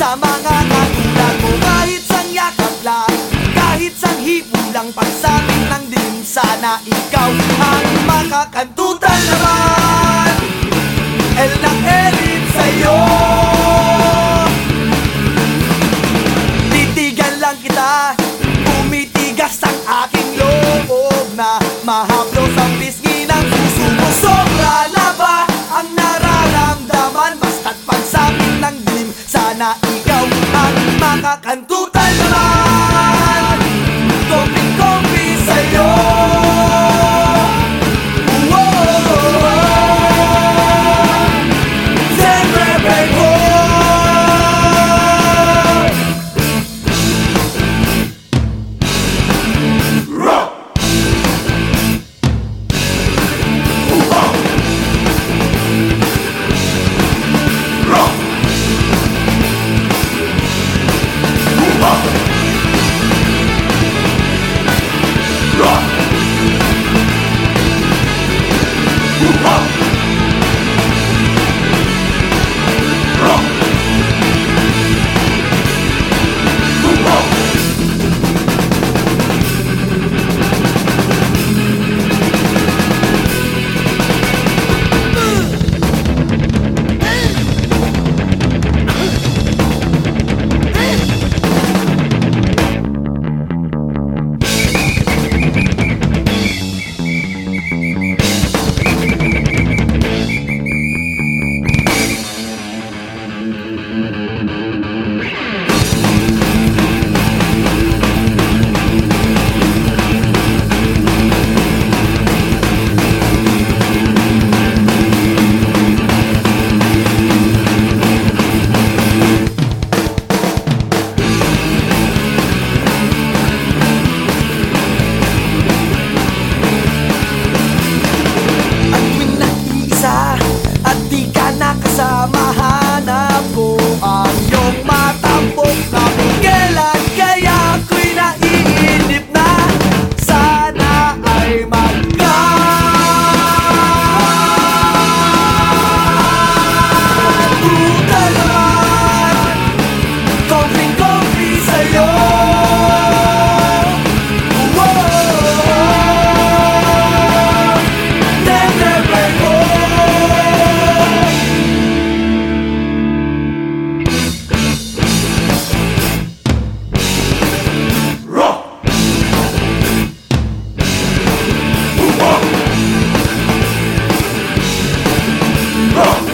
sa mga nakita ko Kahit sang yakap lang, kahit sang hipon lang Pagsabi ng dilim sana ikaw ang makakantutan naman. El na elin sa'yo. Titigan lang kita, umitigas ang aking loob na mahaplos ang bis Cantuta 어.